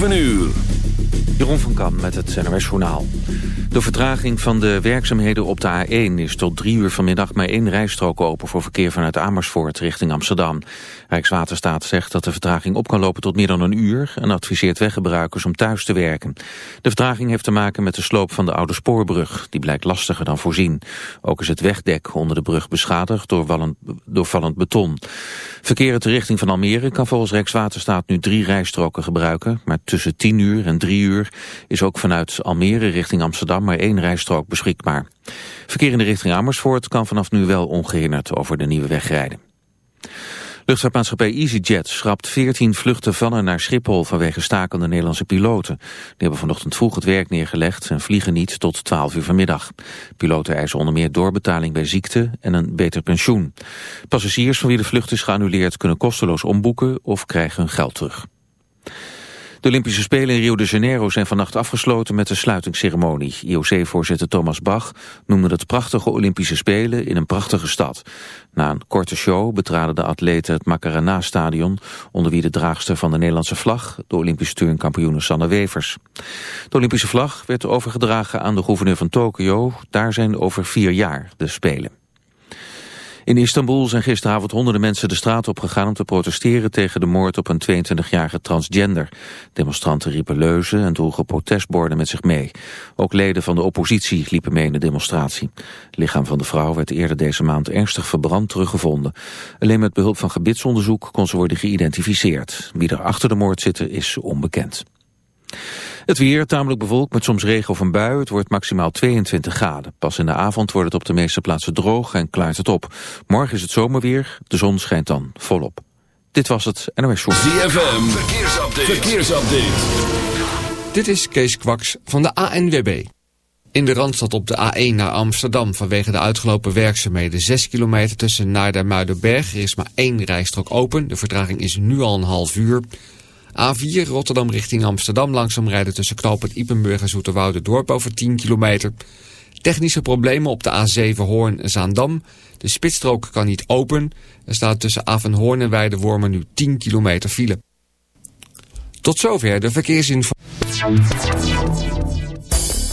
7 uur. Jeroen van Kam met het NRS Journaal. De vertraging van de werkzaamheden op de A1 is tot drie uur vanmiddag maar één rijstrook open voor verkeer vanuit Amersfoort richting Amsterdam. Rijkswaterstaat zegt dat de vertraging op kan lopen tot meer dan een uur en adviseert weggebruikers om thuis te werken. De vertraging heeft te maken met de sloop van de oude spoorbrug. Die blijkt lastiger dan voorzien. Ook is het wegdek onder de brug beschadigd door, wallend, door vallend beton. Verkeer uit de richting van Almere kan volgens Rijkswaterstaat nu drie rijstroken gebruiken, maar tussen 10 uur en 3 uur is ook vanuit Almere richting Amsterdam maar één rijstrook beschikbaar. Verkeer in de richting Amersfoort kan vanaf nu wel ongehinderd over de nieuwe weg rijden. Luchtvaartmaatschappij EasyJet schrapt 14 vluchten van en naar Schiphol vanwege stakende Nederlandse piloten. Die hebben vanochtend vroeg het werk neergelegd en vliegen niet tot 12 uur vanmiddag. Piloten eisen onder meer doorbetaling bij ziekte en een beter pensioen. Passagiers van wie de vlucht is geannuleerd kunnen kosteloos omboeken of krijgen hun geld terug. De Olympische Spelen in Rio de Janeiro zijn vannacht afgesloten met de sluitingsceremonie. IOC-voorzitter Thomas Bach noemde het prachtige Olympische Spelen in een prachtige stad. Na een korte show betraden de atleten het Macarena-stadion... onder wie de draagster van de Nederlandse vlag, de Olympische turnkampioene Sanne Wevers. De Olympische vlag werd overgedragen aan de gouverneur van Tokio. Daar zijn over vier jaar de Spelen. In Istanbul zijn gisteravond honderden mensen de straat op gegaan om te protesteren tegen de moord op een 22-jarige transgender. Demonstranten riepen leuzen en droegen protestborden met zich mee. Ook leden van de oppositie liepen mee in de demonstratie. Het lichaam van de vrouw werd eerder deze maand ernstig verbrand teruggevonden. Alleen met behulp van gebitsonderzoek kon ze worden geïdentificeerd. Wie er achter de moord zitten is onbekend. Het weer tamelijk bewolkt met soms regen of een bui. Het wordt maximaal 22 graden. Pas in de avond wordt het op de meeste plaatsen droog en klaart het op. Morgen is het zomerweer. De zon schijnt dan volop. Dit was het NOS Show. ZFM, verkeersupdate. verkeersupdate. Dit is Kees Kwaks van de ANWB. In de Randstad op de A1 naar Amsterdam vanwege de uitgelopen werkzaamheden. 6 kilometer tussen Naarden en Muidenberg. Er is maar één rijstrook open. De vertraging is nu al een half uur. A4 Rotterdam richting Amsterdam langzaam rijden tussen knooppunt Ipenburg en Zoeterwoude dorp over 10 kilometer. Technische problemen op de A7 Hoorn-Zaandam. De spitsstrook kan niet open. Er staat tussen Avenhoorn en Weidewormen nu 10 kilometer file. Tot zover de verkeersinformatie.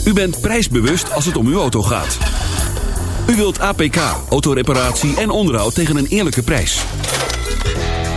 U bent prijsbewust als het om uw auto gaat. U wilt APK, autoreparatie en onderhoud tegen een eerlijke prijs.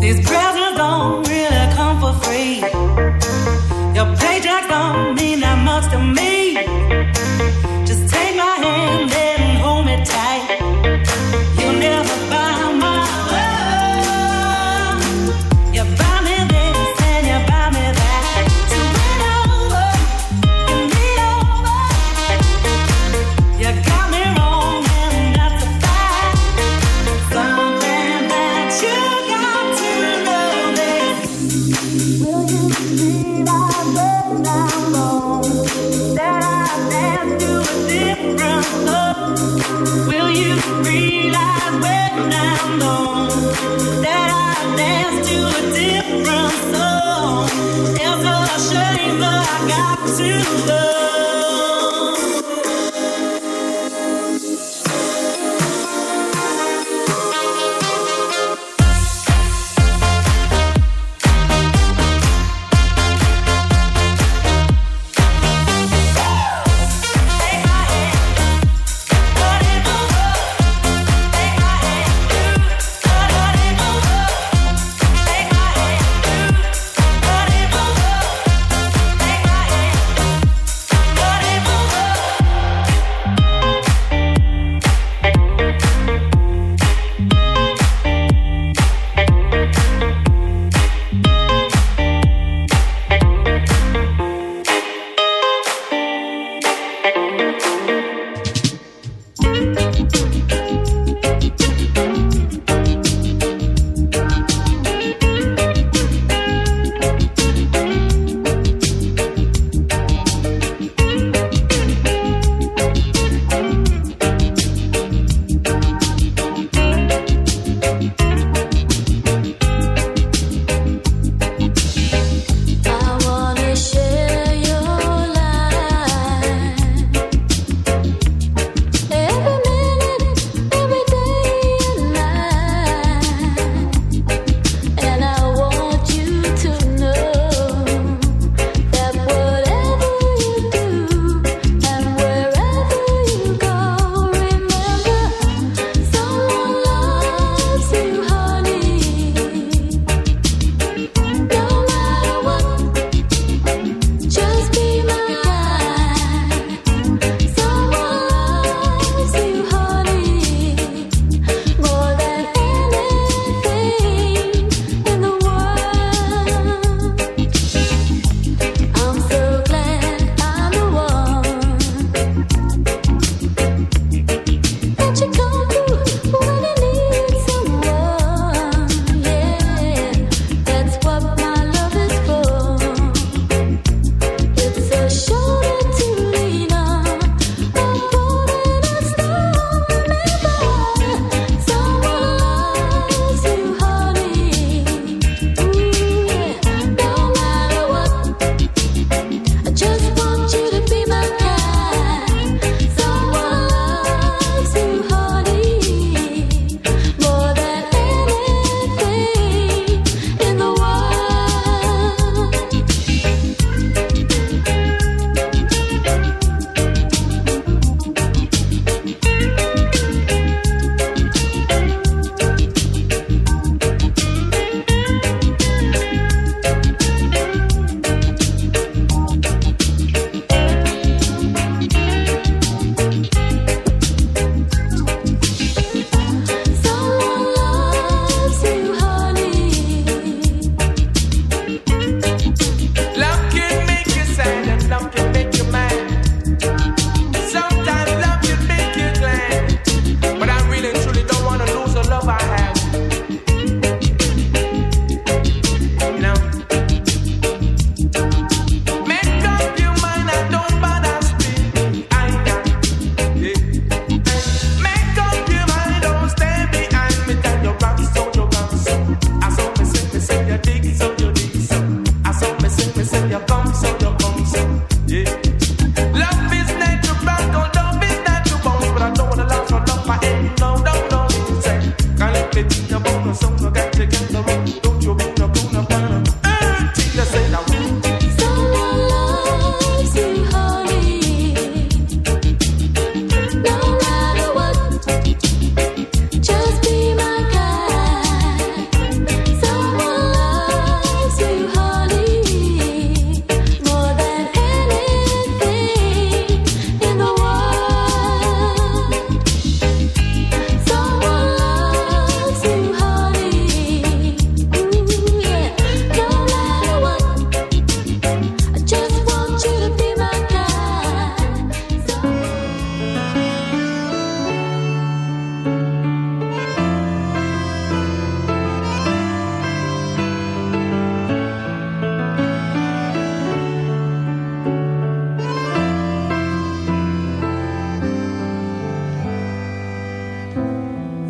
These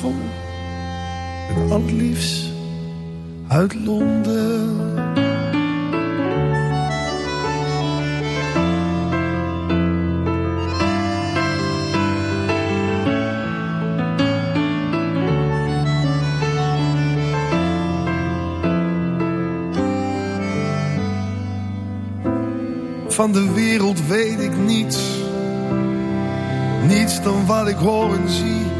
Vol. Met al het liefst uit Londen. Van de wereld weet ik niets. Niets dan wat ik hoor en zie.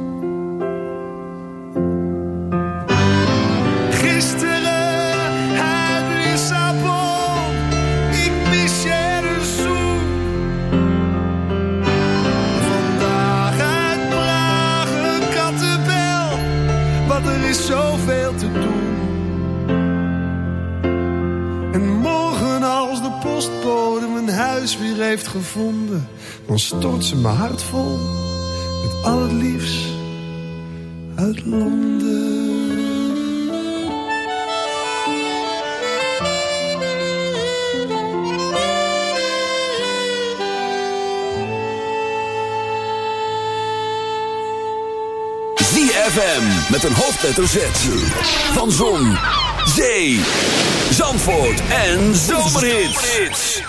Heeft gevonden, dan stort ze mijn hart vol met al het liefst uit Londen. ZFM met een hoofdletter Z. Van Zon, Zee, Zandvoort en Zomerhits.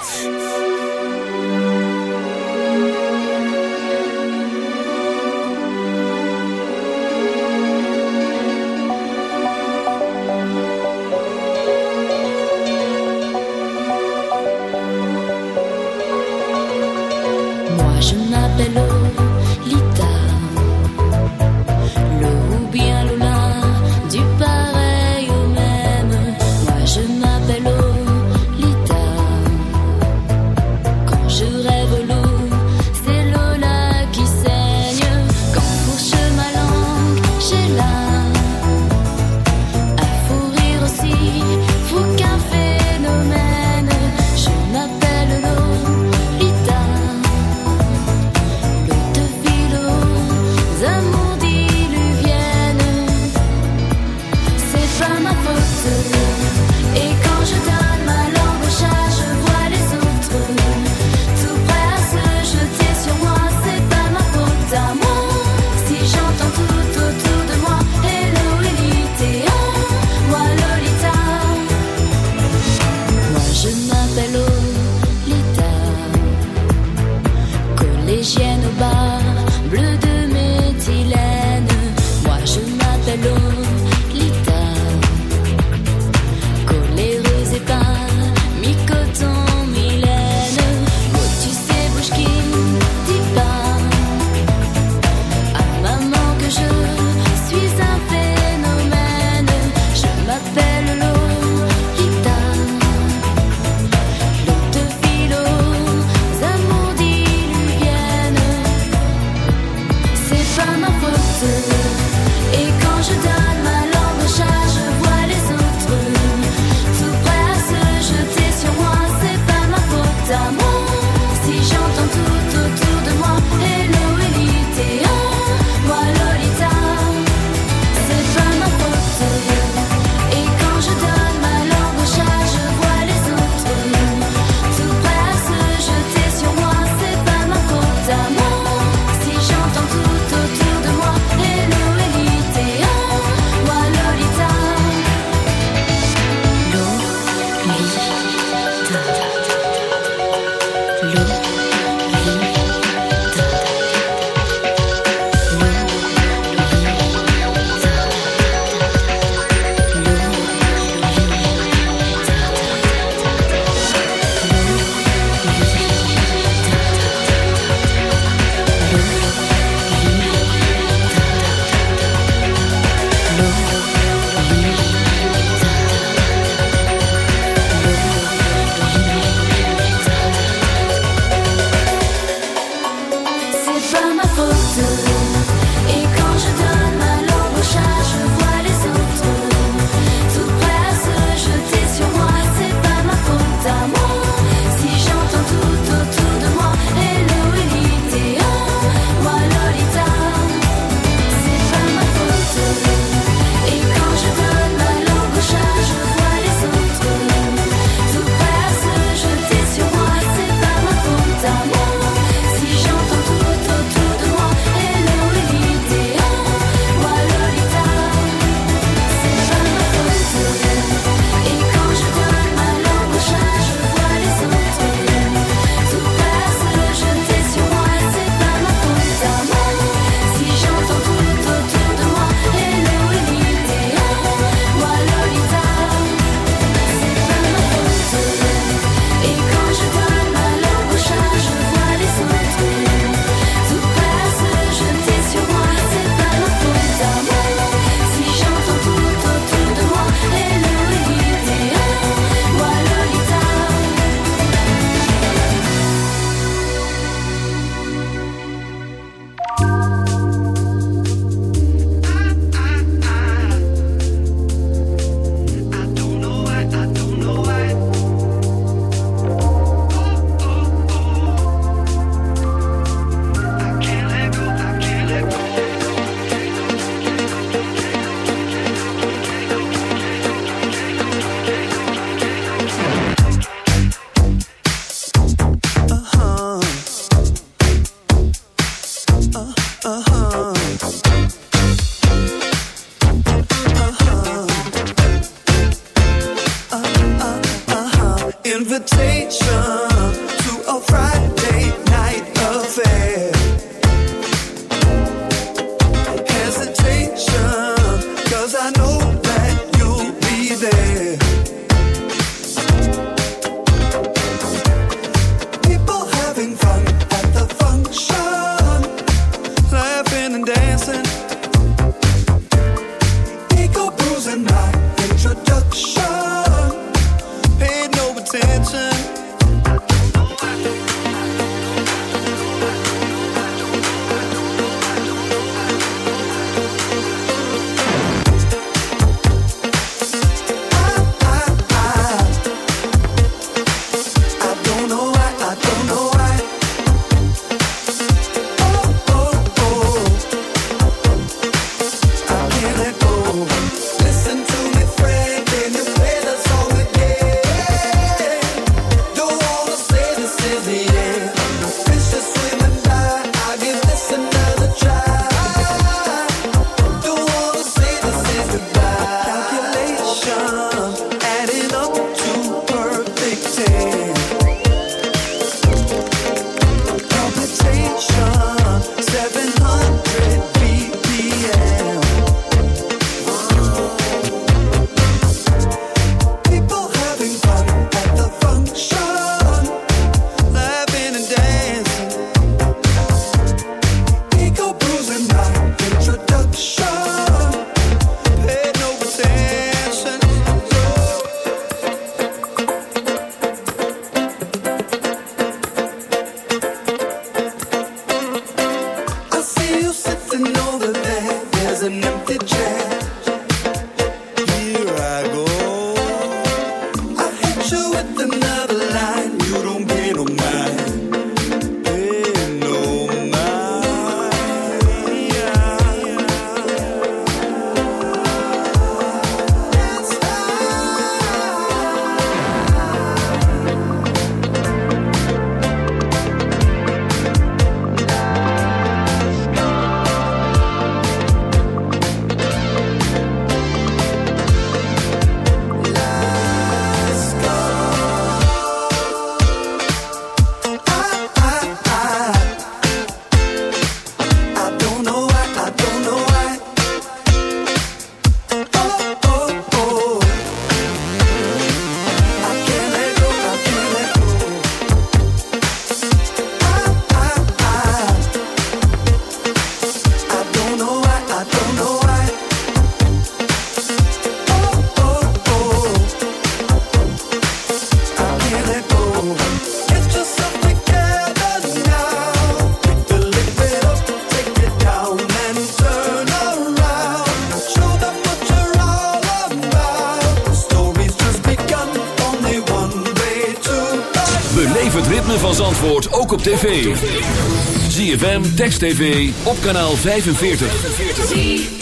TV, op kanaal 45.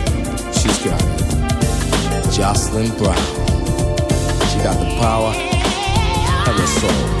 she's got. Jocelyn Brown, she got the power of her soul.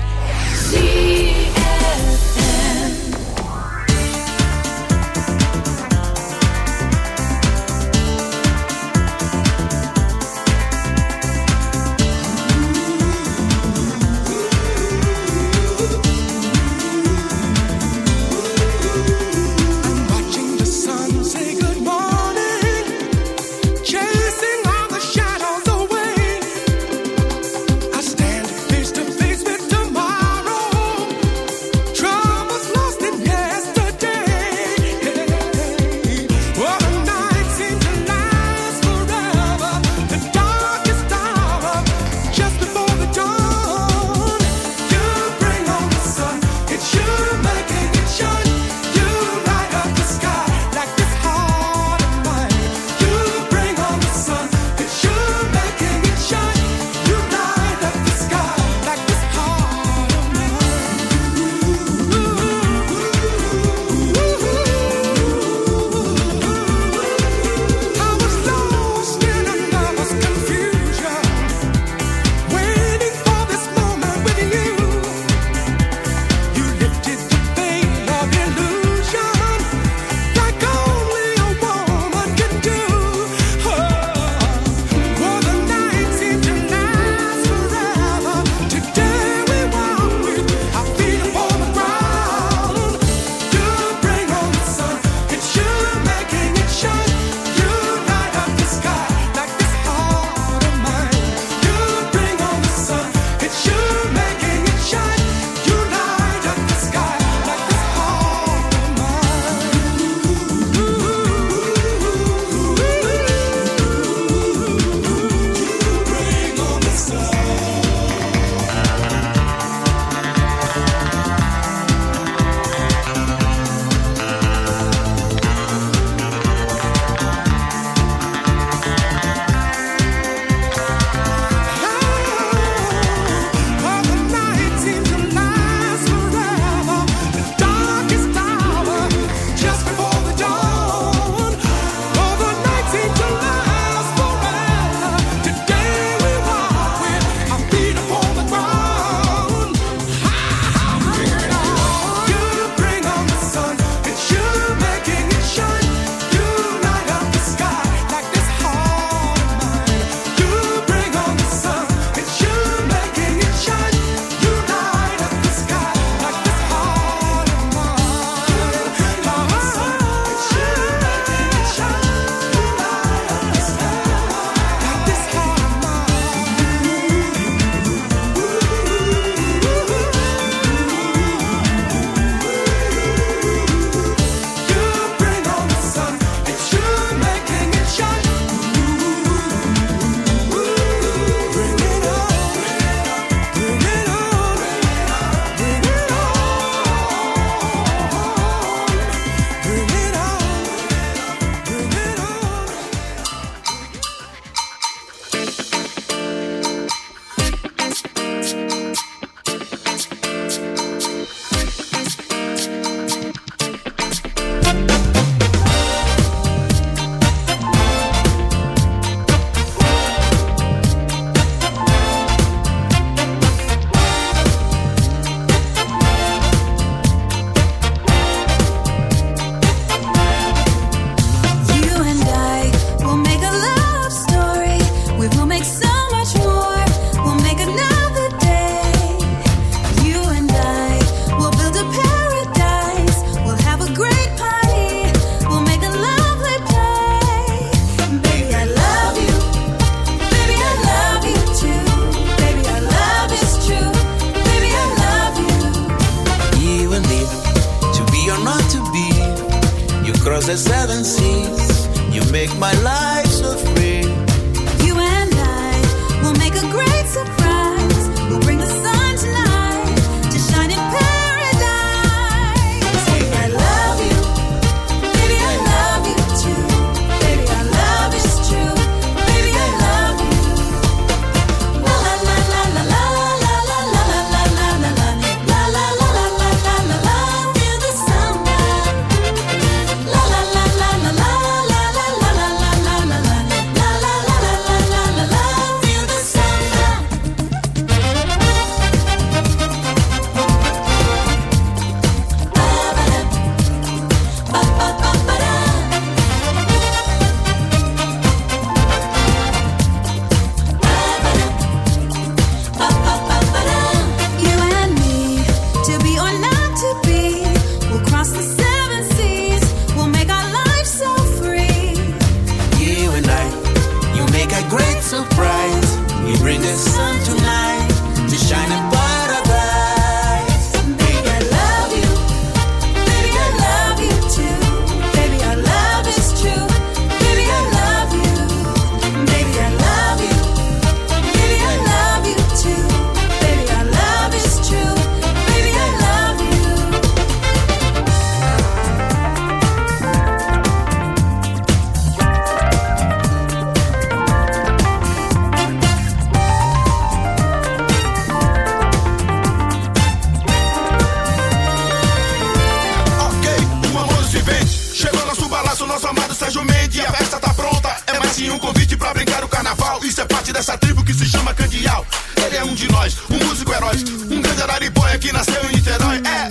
wil niet eruit. Eh.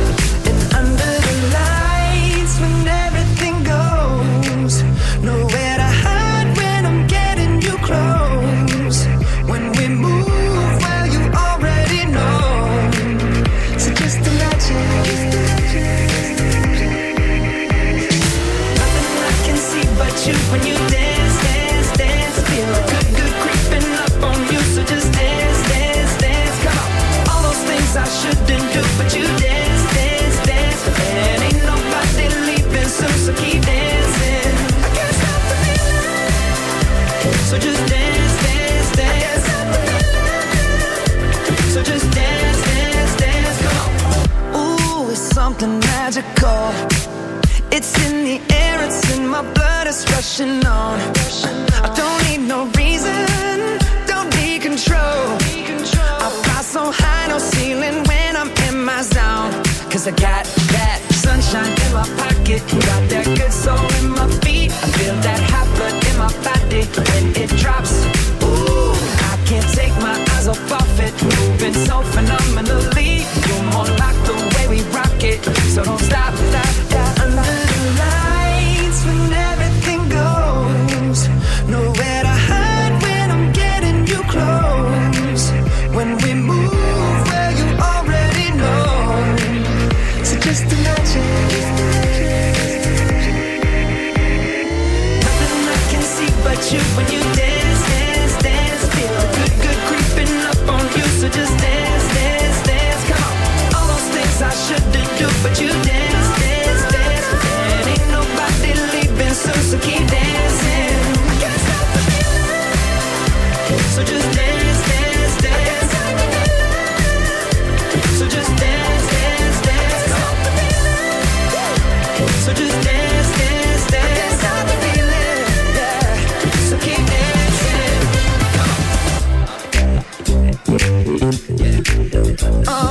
Yeah. Oh.